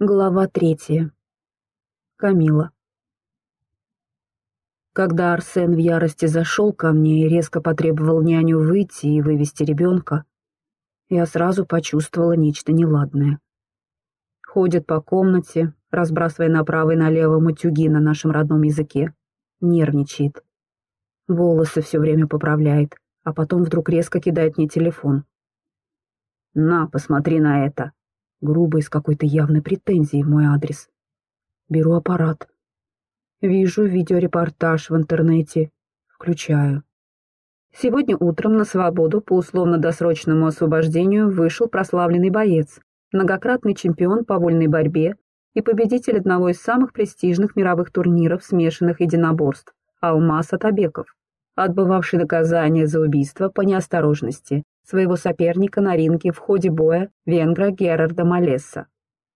Глава третья. Камила. Когда Арсен в ярости зашел ко мне и резко потребовал няню выйти и вывести ребенка, я сразу почувствовала нечто неладное. Ходит по комнате, разбрасывая направо и налево матюги на нашем родном языке. Нервничает. Волосы все время поправляет, а потом вдруг резко кидает мне телефон. «На, посмотри на это!» Грубо с какой-то явной претензией в мой адрес. Беру аппарат. Вижу видеорепортаж в интернете. Включаю. Сегодня утром на свободу по условно-досрочному освобождению вышел прославленный боец, многократный чемпион по вольной борьбе и победитель одного из самых престижных мировых турниров смешанных единоборств Алмаз Атабеков, отбывавший наказание за убийство по неосторожности своего соперника на ринге в ходе боя венгра Герарда Малесса.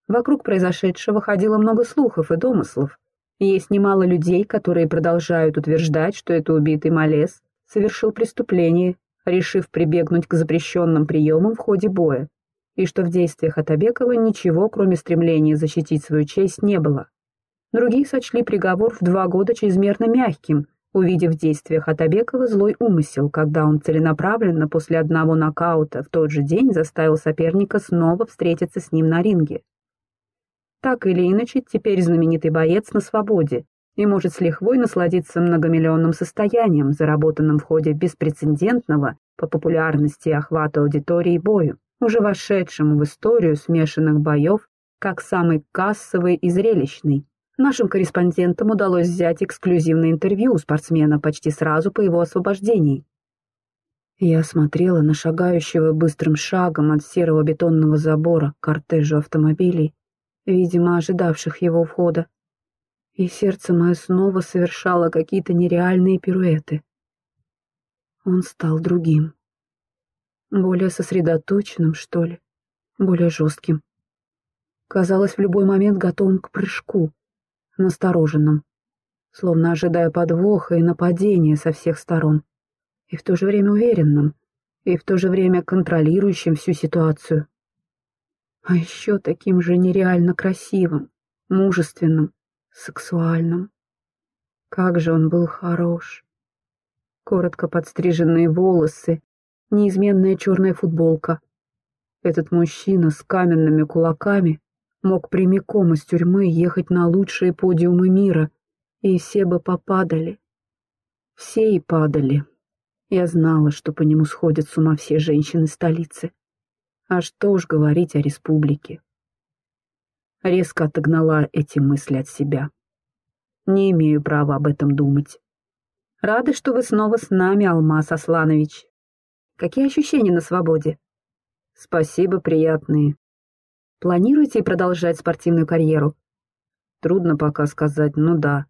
Вокруг произошедшего ходило много слухов и домыслов. Есть немало людей, которые продолжают утверждать, что это убитый Малес совершил преступление, решив прибегнуть к запрещенным приемам в ходе боя, и что в действиях Атабекова ничего, кроме стремления защитить свою честь, не было. Другие сочли приговор в два года чрезмерно мягким, увидев в действиях Атабекова злой умысел, когда он целенаправленно после одного нокаута в тот же день заставил соперника снова встретиться с ним на ринге. Так или иначе, теперь знаменитый боец на свободе и может с лихвой насладиться многомиллионным состоянием, заработанным в ходе беспрецедентного по популярности и охвату аудитории бою, уже вошедшему в историю смешанных боев как самый кассовый и зрелищный. Нашим корреспондентам удалось взять эксклюзивное интервью у спортсмена почти сразу по его освобождении. Я смотрела на шагающего быстрым шагом от серого бетонного забора кортежу автомобилей, видимо, ожидавших его входа, и сердце мое снова совершало какие-то нереальные пируэты. Он стал другим. Более сосредоточенным, что ли, более жестким. Казалось, в любой момент готовым к прыжку, настороженным, словно ожидая подвоха и нападения со всех сторон, и в то же время уверенным, и в то же время контролирующим всю ситуацию. А еще таким же нереально красивым, мужественным, сексуальным. Как же он был хорош. Коротко подстриженные волосы, неизменная черная футболка. Этот мужчина с каменными кулаками мог прямиком из тюрьмы ехать на лучшие подиумы мира, и все бы попадали. Все и падали. Я знала, что по нему сходят с ума все женщины столицы. А что уж говорить о республике. Резко отогнала эти мысли от себя. Не имею права об этом думать. Рады, что вы снова с нами, Алмаз Асланович. Какие ощущения на свободе? Спасибо, приятные. Планируете продолжать спортивную карьеру? Трудно пока сказать, ну да.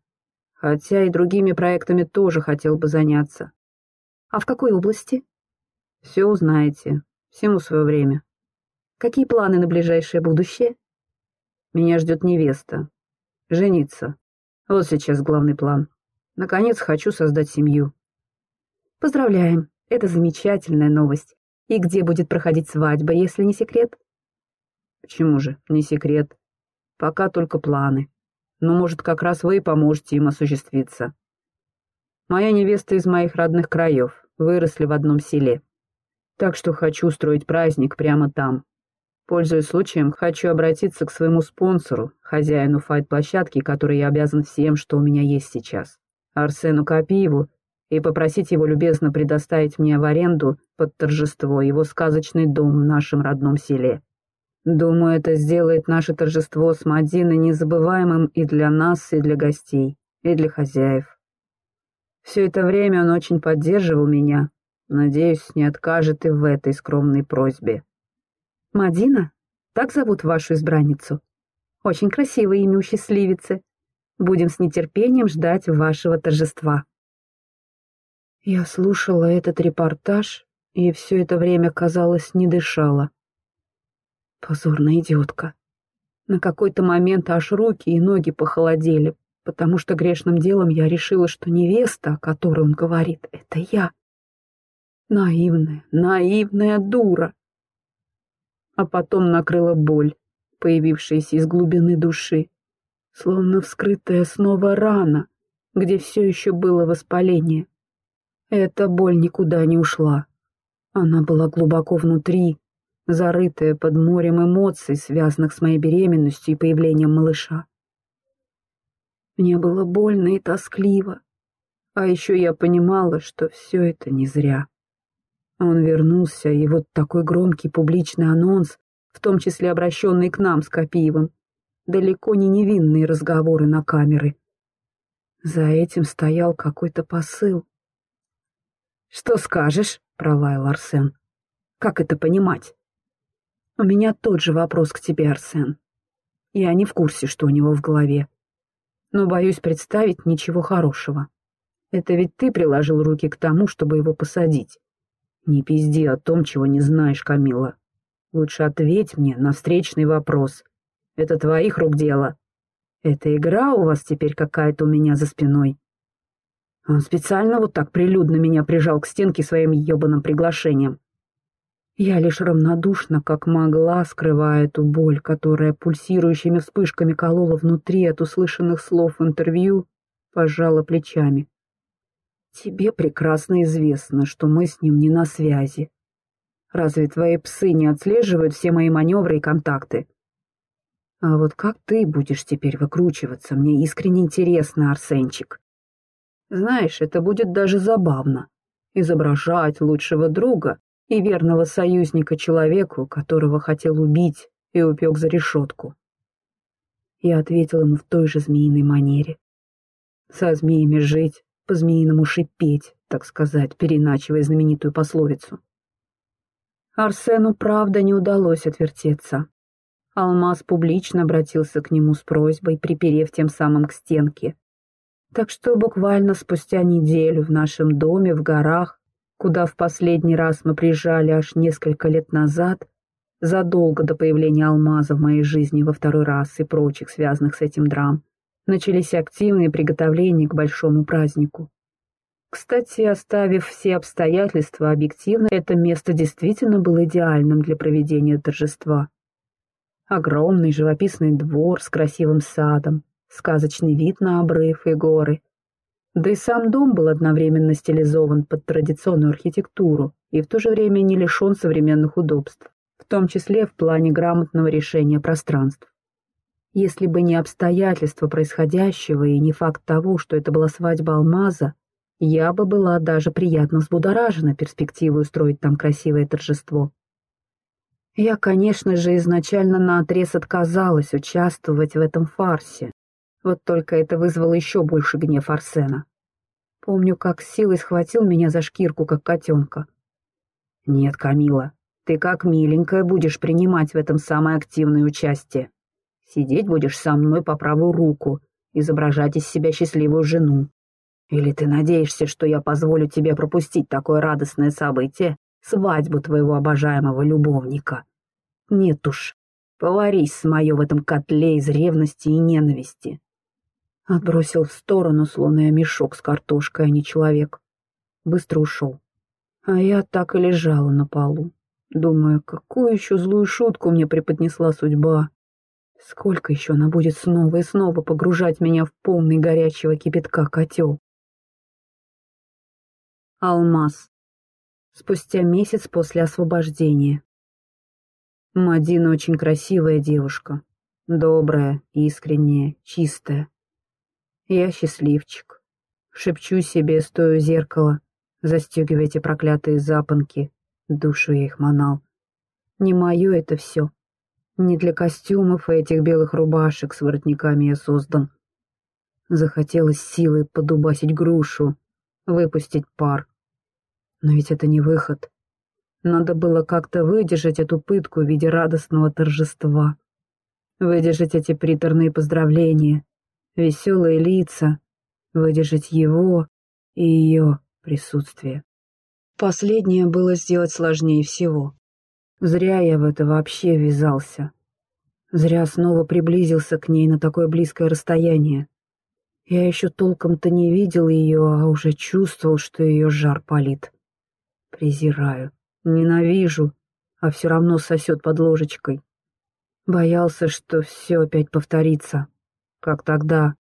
Хотя и другими проектами тоже хотел бы заняться. А в какой области? Все узнаете. Всему свое время. Какие планы на ближайшее будущее? Меня ждет невеста. Жениться. Вот сейчас главный план. Наконец хочу создать семью. Поздравляем. Это замечательная новость. И где будет проходить свадьба, если не секрет? Почему же, не секрет. Пока только планы. Но, может, как раз вы поможете им осуществиться. Моя невеста из моих родных краев, выросли в одном селе. Так что хочу устроить праздник прямо там. Пользуясь случаем, хочу обратиться к своему спонсору, хозяину файт-площадки, который я обязан всем, что у меня есть сейчас, Арсену Копиеву, и попросить его любезно предоставить мне в аренду под торжество его сказочный дом в нашем родном селе. Думаю, это сделает наше торжество с Мадиной незабываемым и для нас, и для гостей, и для хозяев. Все это время он очень поддерживал меня. Надеюсь, не откажет и в этой скромной просьбе. Мадина? Так зовут вашу избранницу? Очень красивое имя у счастливицы. Будем с нетерпением ждать вашего торжества. Я слушала этот репортаж, и все это время, казалось, не дышала. Позорная идиотка. На какой-то момент аж руки и ноги похолодели, потому что грешным делом я решила, что невеста, о которой он говорит, это я. Наивная, наивная дура. А потом накрыла боль, появившаяся из глубины души, словно вскрытая снова рана, где все еще было воспаление. Эта боль никуда не ушла. Она была глубоко внутри, зарытая под морем эмоций, связанных с моей беременностью и появлением малыша. Мне было больно и тоскливо, а еще я понимала, что все это не зря. Он вернулся, и вот такой громкий публичный анонс, в том числе обращенный к нам с Копиевым, далеко не невинные разговоры на камеры. За этим стоял какой-то посыл. «Что скажешь?» — пролаял Арсен. «Как это понимать?» «У меня тот же вопрос к тебе, Арсен. Я не в курсе, что у него в голове. Но боюсь представить ничего хорошего. Это ведь ты приложил руки к тому, чтобы его посадить. Не пизди о том, чего не знаешь, Камила. Лучше ответь мне на встречный вопрос. Это твоих рук дело. Это игра у вас теперь какая-то у меня за спиной. Он специально вот так прилюдно меня прижал к стенке своим ебаным приглашением. Я лишь равнодушно, как могла, скрывая эту боль, которая пульсирующими вспышками колола внутри от услышанных слов интервью, пожала плечами. Тебе прекрасно известно, что мы с ним не на связи. Разве твои псы не отслеживают все мои маневры и контакты? А вот как ты будешь теперь выкручиваться, мне искренне интересно, Арсенчик. Знаешь, это будет даже забавно. Изображать лучшего друга и верного союзника человеку, которого хотел убить и упек за решетку. Я ответил ему в той же змеиной манере. Со змеями жить, по-змеиному шипеть, так сказать, переначивая знаменитую пословицу. Арсену, правда, не удалось отвертеться. Алмаз публично обратился к нему с просьбой, приперев тем самым к стенке. Так что буквально спустя неделю в нашем доме в горах, куда в последний раз мы приезжали аж несколько лет назад, задолго до появления алмаза в моей жизни во второй раз и прочих связанных с этим драм, начались активные приготовления к большому празднику. Кстати, оставив все обстоятельства объективно, это место действительно было идеальным для проведения торжества. Огромный живописный двор с красивым садом, сказочный вид на обрыв и горы. Да и сам дом был одновременно стилизован под традиционную архитектуру и в то же время не лишен современных удобств, в том числе в плане грамотного решения пространств. Если бы не обстоятельства происходящего и не факт того, что это была свадьба Алмаза, я бы была даже приятно взбудоражена перспективой устроить там красивое торжество. Я, конечно же, изначально наотрез отказалась участвовать в этом фарсе. Вот только это вызвало еще больше гнев Арсена. Помню, как силой схватил меня за шкирку, как котенка. «Нет, Камила, ты как миленькая будешь принимать в этом самое активное участие. Сидеть будешь со мной по правую руку, изображать из себя счастливую жену. Или ты надеешься, что я позволю тебе пропустить такое радостное событие, свадьбу твоего обожаемого любовника? Нет уж, поварись с мое в этом котле из ревности и ненависти. Отбросил в сторону, словно я мешок с картошкой, а не человек. Быстро ушел. А я так и лежала на полу, думая, какую еще злую шутку мне преподнесла судьба. Сколько еще она будет снова и снова погружать меня в полный горячего кипятка котел? Алмаз. Спустя месяц после освобождения. Мадина очень красивая девушка. Добрая, искренняя, чистая. Я счастливчик. Шепчу себе, стоя у зеркала, застегивая эти проклятые запонки. Душу я их манал. Не мое это все. Не для костюмов и этих белых рубашек с воротниками я создан. Захотелось силой подубасить грушу, выпустить пар. Но ведь это не выход. Надо было как-то выдержать эту пытку в виде радостного торжества. Выдержать эти приторные поздравления, веселые лица, выдержать его и ее присутствие. Последнее было сделать сложнее всего. Зря я в это вообще ввязался. Зря снова приблизился к ней на такое близкое расстояние. Я еще толком-то не видел ее, а уже чувствовал, что ее жар палит. Презираю, ненавижу, а все равно сосет под ложечкой. Боялся, что все опять повторится, как тогда.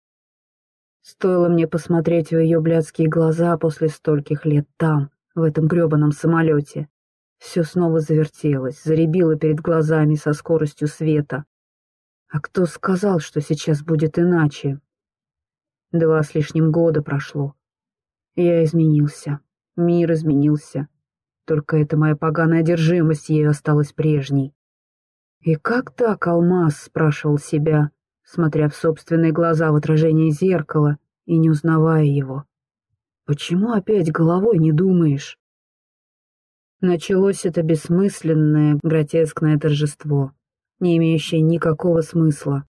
Стоило мне посмотреть в ее блядские глаза после стольких лет там, в этом гребаном самолете. Все снова завертелось, заребило перед глазами со скоростью света. А кто сказал, что сейчас будет иначе? Два с лишним года прошло. Я изменился. Мир изменился. Только эта моя поганая одержимость ею осталась прежней. «И как так, Алмаз?» — спрашивал себя, смотря в собственные глаза в отражении зеркала и не узнавая его. «Почему опять головой не думаешь?» Началось это бессмысленное, гротескное торжество, не имеющее никакого смысла.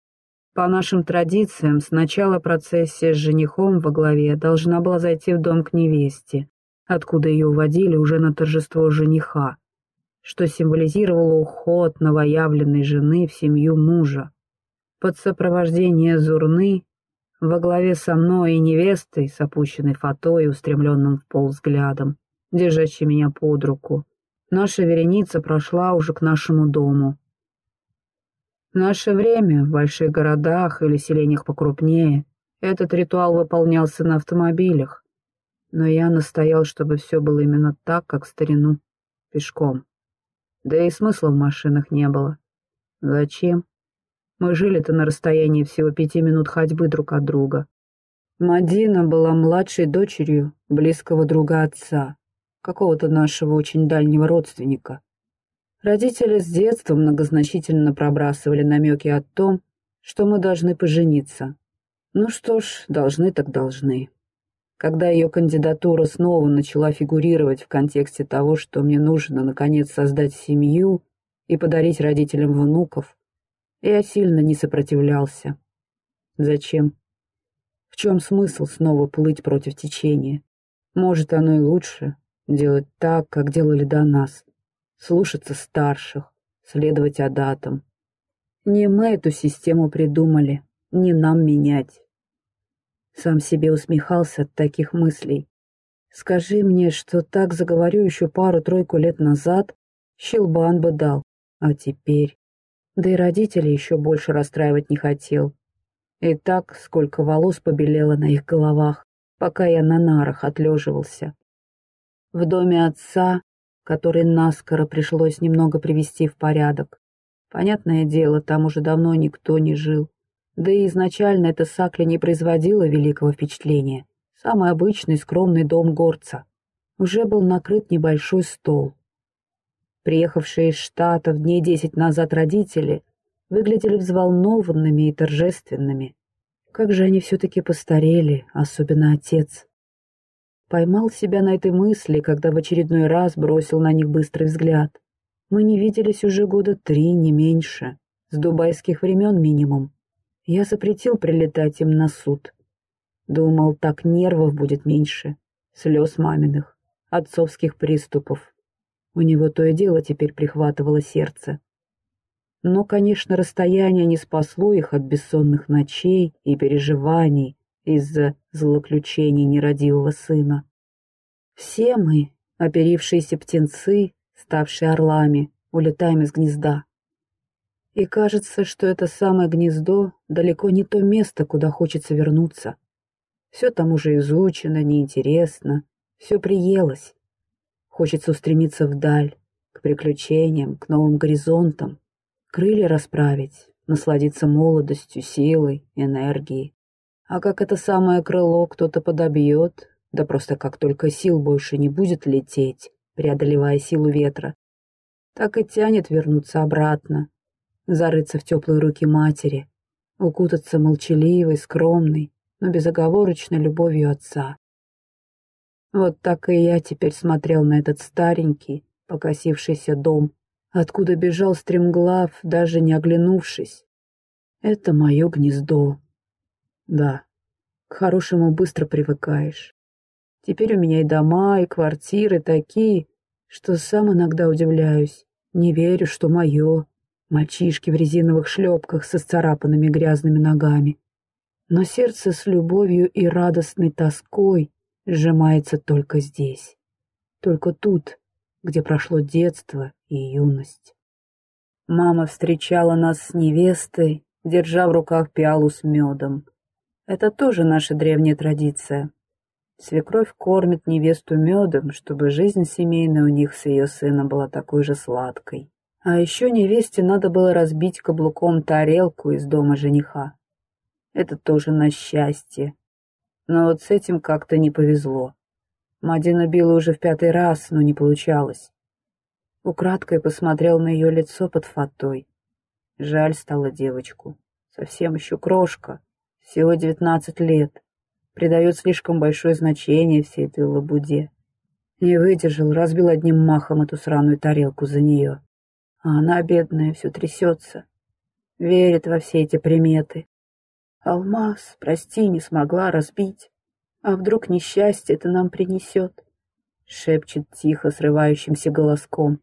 По нашим традициям, сначала процессия с женихом во главе должна была зайти в дом к невесте, откуда ее уводили уже на торжество жениха что символизировало уход новоявленной жены в семью мужа. Под сопровождение Зурны во главе со мной и невестой с опущенной фатой и устремленным в пол взглядом, держащей меня под руку, наша вереница прошла уже к нашему дому. В наше время в больших городах или селениях покрупнее этот ритуал выполнялся на автомобилях, но я настоял, чтобы все было именно так, как в старину, пешком. Да и смысла в машинах не было. Зачем? Мы жили-то на расстоянии всего пяти минут ходьбы друг от друга. Мадина была младшей дочерью близкого друга отца, какого-то нашего очень дальнего родственника. Родители с детства многозначительно пробрасывали намеки о том, что мы должны пожениться. Ну что ж, должны так должны. Когда ее кандидатура снова начала фигурировать в контексте того, что мне нужно, наконец, создать семью и подарить родителям внуков, я сильно не сопротивлялся. Зачем? В чем смысл снова плыть против течения? Может, оно и лучше делать так, как делали до нас, слушаться старших, следовать адатам. Не мы эту систему придумали, не нам менять. Сам себе усмехался от таких мыслей. Скажи мне, что так заговорю еще пару-тройку лет назад, щелбан бы дал. А теперь... Да и родителей еще больше расстраивать не хотел. И так, сколько волос побелело на их головах, пока я на нарах отлеживался. В доме отца, который наскоро пришлось немного привести в порядок. Понятное дело, там уже давно никто не жил. Да и изначально эта сакля не производила великого впечатления. Самый обычный скромный дом горца. Уже был накрыт небольшой стол. Приехавшие из Штатов дней десять назад родители выглядели взволнованными и торжественными. Как же они все-таки постарели, особенно отец. Поймал себя на этой мысли, когда в очередной раз бросил на них быстрый взгляд. Мы не виделись уже года три, не меньше, с дубайских времен минимум. Я запретил прилетать им на суд. Думал, так нервов будет меньше, слез маминых, отцовских приступов. У него то и дело теперь прихватывало сердце. Но, конечно, расстояние не спасло их от бессонных ночей и переживаний из-за злоключений нерадивого сына. Все мы, оперившиеся птенцы, ставшие орлами, улетаем из гнезда. И кажется, что это самое гнездо далеко не то место, куда хочется вернуться. Все там уже изучено, неинтересно, все приелось. Хочется устремиться вдаль, к приключениям, к новым горизонтам, крылья расправить, насладиться молодостью, силой, энергией. А как это самое крыло кто-то подобьет, да просто как только сил больше не будет лететь, преодолевая силу ветра, так и тянет вернуться обратно, зарыться в теплые руки матери, укутаться молчаливой, скромной, но безоговорочной любовью отца. Вот так и я теперь смотрел на этот старенький, покосившийся дом, откуда бежал стремглав, даже не оглянувшись. Это мое гнездо. Да, к хорошему быстро привыкаешь. Теперь у меня и дома, и квартиры такие, что сам иногда удивляюсь, не верю, что мое, мальчишки в резиновых шлепках со сцарапанными грязными ногами. Но сердце с любовью и радостной тоской сжимается только здесь, только тут, где прошло детство и юность. Мама встречала нас с невестой, держа в руках пиалу с медом. Это тоже наша древняя традиция. Свекровь кормит невесту медом, чтобы жизнь семейная у них с ее сыном была такой же сладкой. А еще невесте надо было разбить каблуком тарелку из дома жениха. Это тоже на счастье. Но вот с этим как-то не повезло. Мадина била уже в пятый раз, но не получалось. Украдкой посмотрел на ее лицо под фатой. Жаль стало девочку. Совсем еще крошка. Всего девятнадцать лет. Придает слишком большое значение всей этой лабуде. Не выдержал, разбил одним махом эту сраную тарелку за нее. А она, бедная, все трясется. Верит во все эти приметы. Алмаз, прости, не смогла разбить. А вдруг несчастье это нам принесет? Шепчет тихо, срывающимся голоском.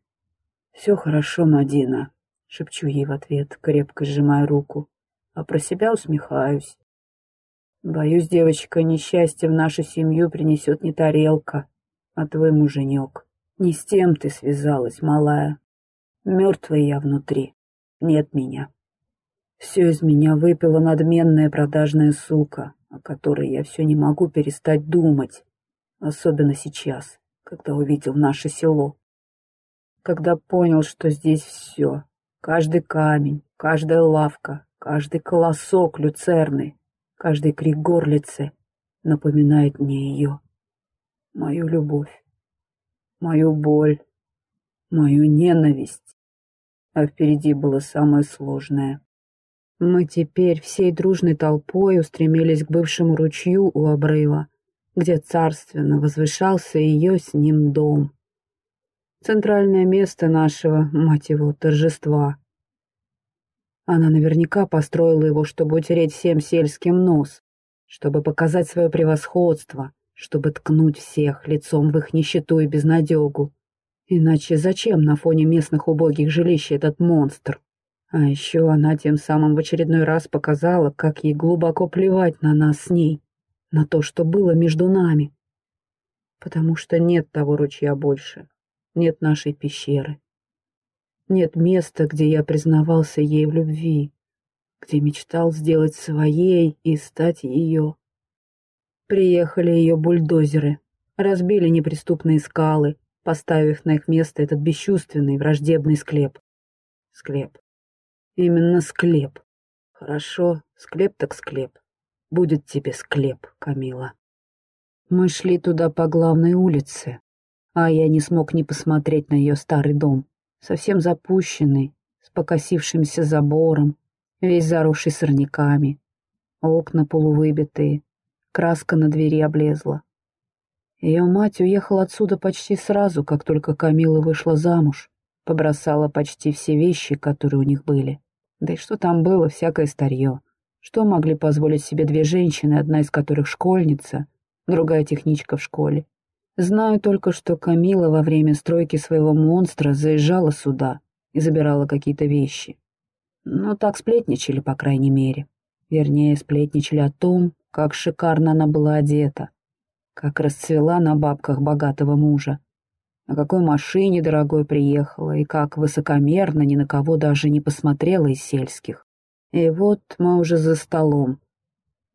Все хорошо, Мадина, шепчу ей в ответ, крепко сжимая руку, а про себя усмехаюсь. Боюсь, девочка, несчастье в нашу семью принесет не тарелка, а твой муженек. Не с тем ты связалась, малая. Мертвая я внутри. Нет меня. Все из меня выпила надменная продажная сука, о которой я все не могу перестать думать. Особенно сейчас, когда увидел наше село. Когда понял, что здесь все. Каждый камень, каждая лавка, каждый колосок люцерны, каждый крик горлицы напоминает мне ее. Мою любовь, мою боль, мою ненависть а впереди было самое сложное. Мы теперь всей дружной толпой устремились к бывшему ручью у обрыва, где царственно возвышался ее с ним дом. Центральное место нашего, мать его, торжества. Она наверняка построила его, чтобы утереть всем сельским нос, чтобы показать свое превосходство, чтобы ткнуть всех лицом в их нищету и безнадегу. Иначе зачем на фоне местных убогих жилищ этот монстр? А еще она тем самым в очередной раз показала, как ей глубоко плевать на нас с ней, на то, что было между нами. Потому что нет того ручья больше, нет нашей пещеры. Нет места, где я признавался ей в любви, где мечтал сделать своей и стать ее. Приехали ее бульдозеры, разбили неприступные скалы, поставив на их место этот бесчувственный враждебный склеп. Склеп. Именно склеп. Хорошо, склеп так склеп. Будет тебе склеп, Камила. Мы шли туда по главной улице, а я не смог не посмотреть на ее старый дом, совсем запущенный, с покосившимся забором, весь заросший сорняками, окна полувыбитые, краска на двери облезла. Ее мать уехала отсюда почти сразу, как только Камила вышла замуж, побросала почти все вещи, которые у них были. Да и что там было, всякое старье. Что могли позволить себе две женщины, одна из которых школьница, другая техничка в школе? Знаю только, что Камила во время стройки своего монстра заезжала сюда и забирала какие-то вещи. Ну, так сплетничали, по крайней мере. Вернее, сплетничали о том, как шикарно она была одета, как расцвела на бабках богатого мужа. На какой машине дорогой приехала, и как высокомерно ни на кого даже не посмотрела из сельских. И вот мы уже за столом.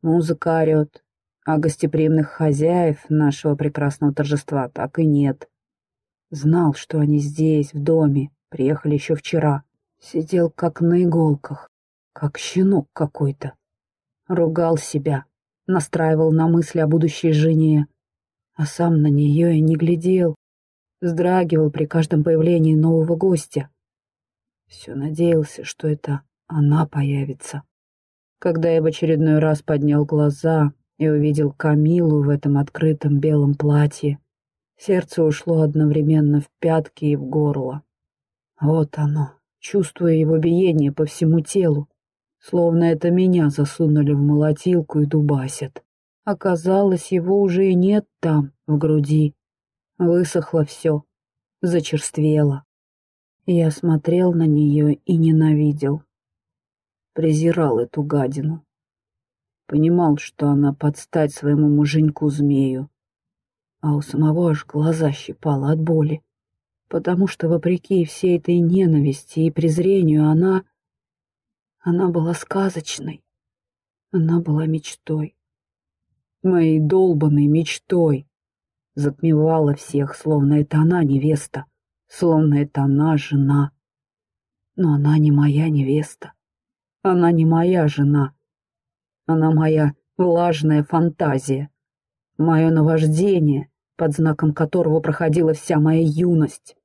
Музыка орет, а гостеприимных хозяев нашего прекрасного торжества так и нет. Знал, что они здесь, в доме, приехали еще вчера. Сидел как на иголках, как щенок какой-то. Ругал себя, настраивал на мысли о будущей жене, а сам на нее и не глядел, вздрагивал при каждом появлении нового гостя. Все надеялся, что это она появится. Когда я в очередной раз поднял глаза и увидел Камилу в этом открытом белом платье, сердце ушло одновременно в пятки и в горло. Вот оно, чувствуя его биение по всему телу, словно это меня засунули в молотилку и дубасят. Оказалось, его уже и нет там, в груди. Высохло все, зачерствело. Я смотрел на нее и ненавидел. Презирал эту гадину. Понимал, что она подстать своему муженьку-змею. А у самого аж глаза щипало от боли. потому что, вопреки всей этой ненависти и презрению, она... Она была сказочной. Она была мечтой. Моей долбанной мечтой. Затмевала всех, словно это она невеста, словно это она жена. Но она не моя невеста. Она не моя жена. Она моя влажная фантазия. Мое наваждение, под знаком которого проходила вся моя юность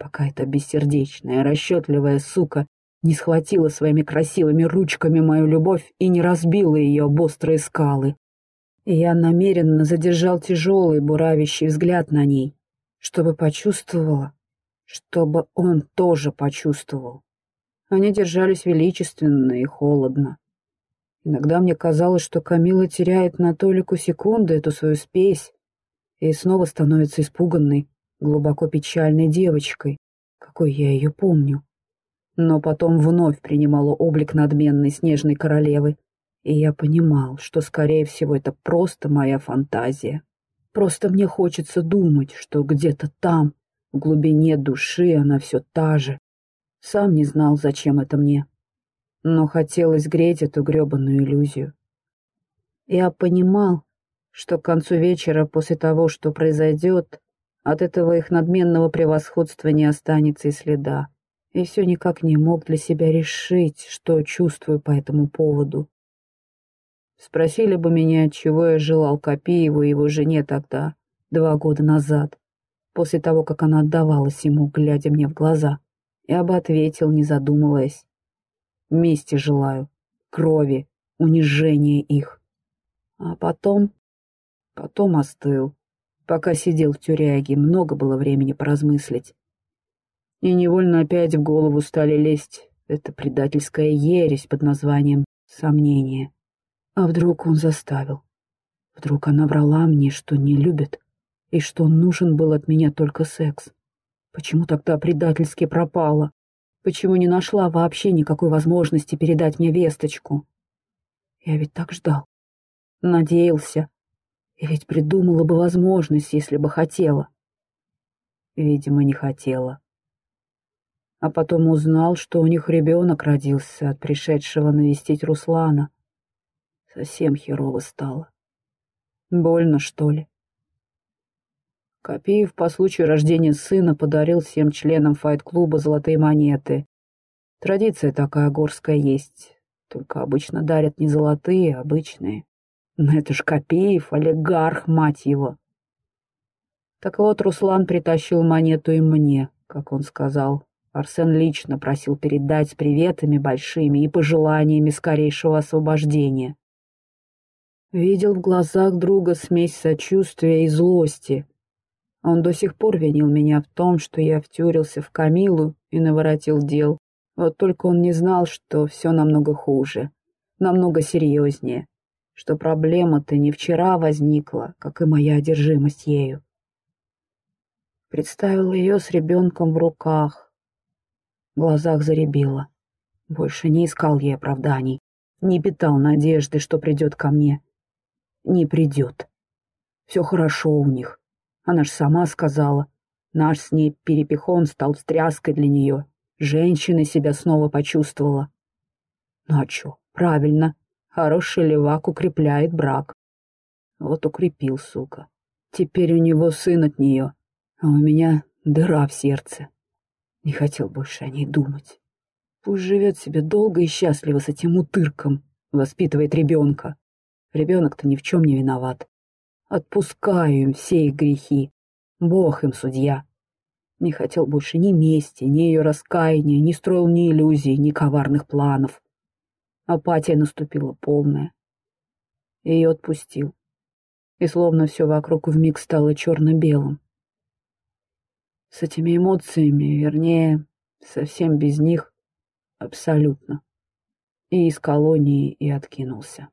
пока эта бессердечная, расчетливая сука не схватила своими красивыми ручками мою любовь и не разбила ее об острые скалы. Я намеренно задержал тяжелый буравящий взгляд на ней, чтобы почувствовала, чтобы он тоже почувствовал. Они держались величественно и холодно. Иногда мне казалось, что Камила теряет на толику секунды эту свою спесь и снова становится испуганной, глубоко печальной девочкой, какой я ее помню. Но потом вновь принимала облик надменной снежной королевы, и я понимал, что, скорее всего, это просто моя фантазия. Просто мне хочется думать, что где-то там, в глубине души, она все та же. Сам не знал, зачем это мне. Но хотелось греть эту гребаную иллюзию. Я понимал, что к концу вечера, после того, что произойдет, от этого их надменного превосходства не останется и следа. И все никак не мог для себя решить, что чувствую по этому поводу. Спросили бы меня, чего я желал Копиеву и его жене тогда, два года назад, после того, как она отдавалась ему, глядя мне в глаза. Я бы ответил, не задумываясь. Мести желаю, крови, унижения их. А потом... потом остыл. Пока сидел в тюряге, много было времени поразмыслить. И невольно опять в голову стали лезть эта предательская ересь под названием «сомнение». А вдруг он заставил? Вдруг она врала мне, что не любит, и что нужен был от меня только секс? Почему тогда предательски пропала? Почему не нашла вообще никакой возможности передать мне весточку? Я ведь так ждал. Надеялся, и ведь придумала бы возможность, если бы хотела. Видимо, не хотела. А потом узнал, что у них ребенок родился от пришедшего навестить Руслана. Совсем херово стало. Больно, что ли? Копеев по случаю рождения сына подарил всем членам файт-клуба золотые монеты. Традиция такая горская есть, только обычно дарят не золотые, а обычные. Но это ж Копеев, олигарх, мать его. Так вот, Руслан притащил монету и мне, как он сказал. Арсен лично просил передать с приветами большими и пожеланиями скорейшего освобождения. Видел в глазах друга смесь сочувствия и злости. Он до сих пор винил меня в том, что я втюрился в Камилу и наворотил дел. Вот только он не знал, что все намного хуже, намного серьезнее что проблема-то не вчера возникла, как и моя одержимость ею. Представил ее с ребенком в руках. В глазах заребило. Больше не искал ей оправданий, не питал надежды, что придет ко мне. Не придет. Все хорошо у них. Она ж сама сказала. Наш с ней перепихон стал встряской для нее. Женщина себя снова почувствовала. Ну а чё, правильно, Хороший левак укрепляет брак. Вот укрепил, сука. Теперь у него сын от нее, а у меня дыра в сердце. Не хотел больше о ней думать. Пусть живет себе долго и счастливо с этим утырком, воспитывает ребенка. Ребенок-то ни в чем не виноват. Отпускаю им все их грехи. Бог им судья. Не хотел больше ни мести, ни ее раскаяния, не строил ни иллюзий, ни коварных планов. Апатия наступила полная. Ее отпустил. И словно все вокруг вмиг стало черно-белым. С этими эмоциями, вернее, совсем без них, абсолютно. И из колонии и откинулся.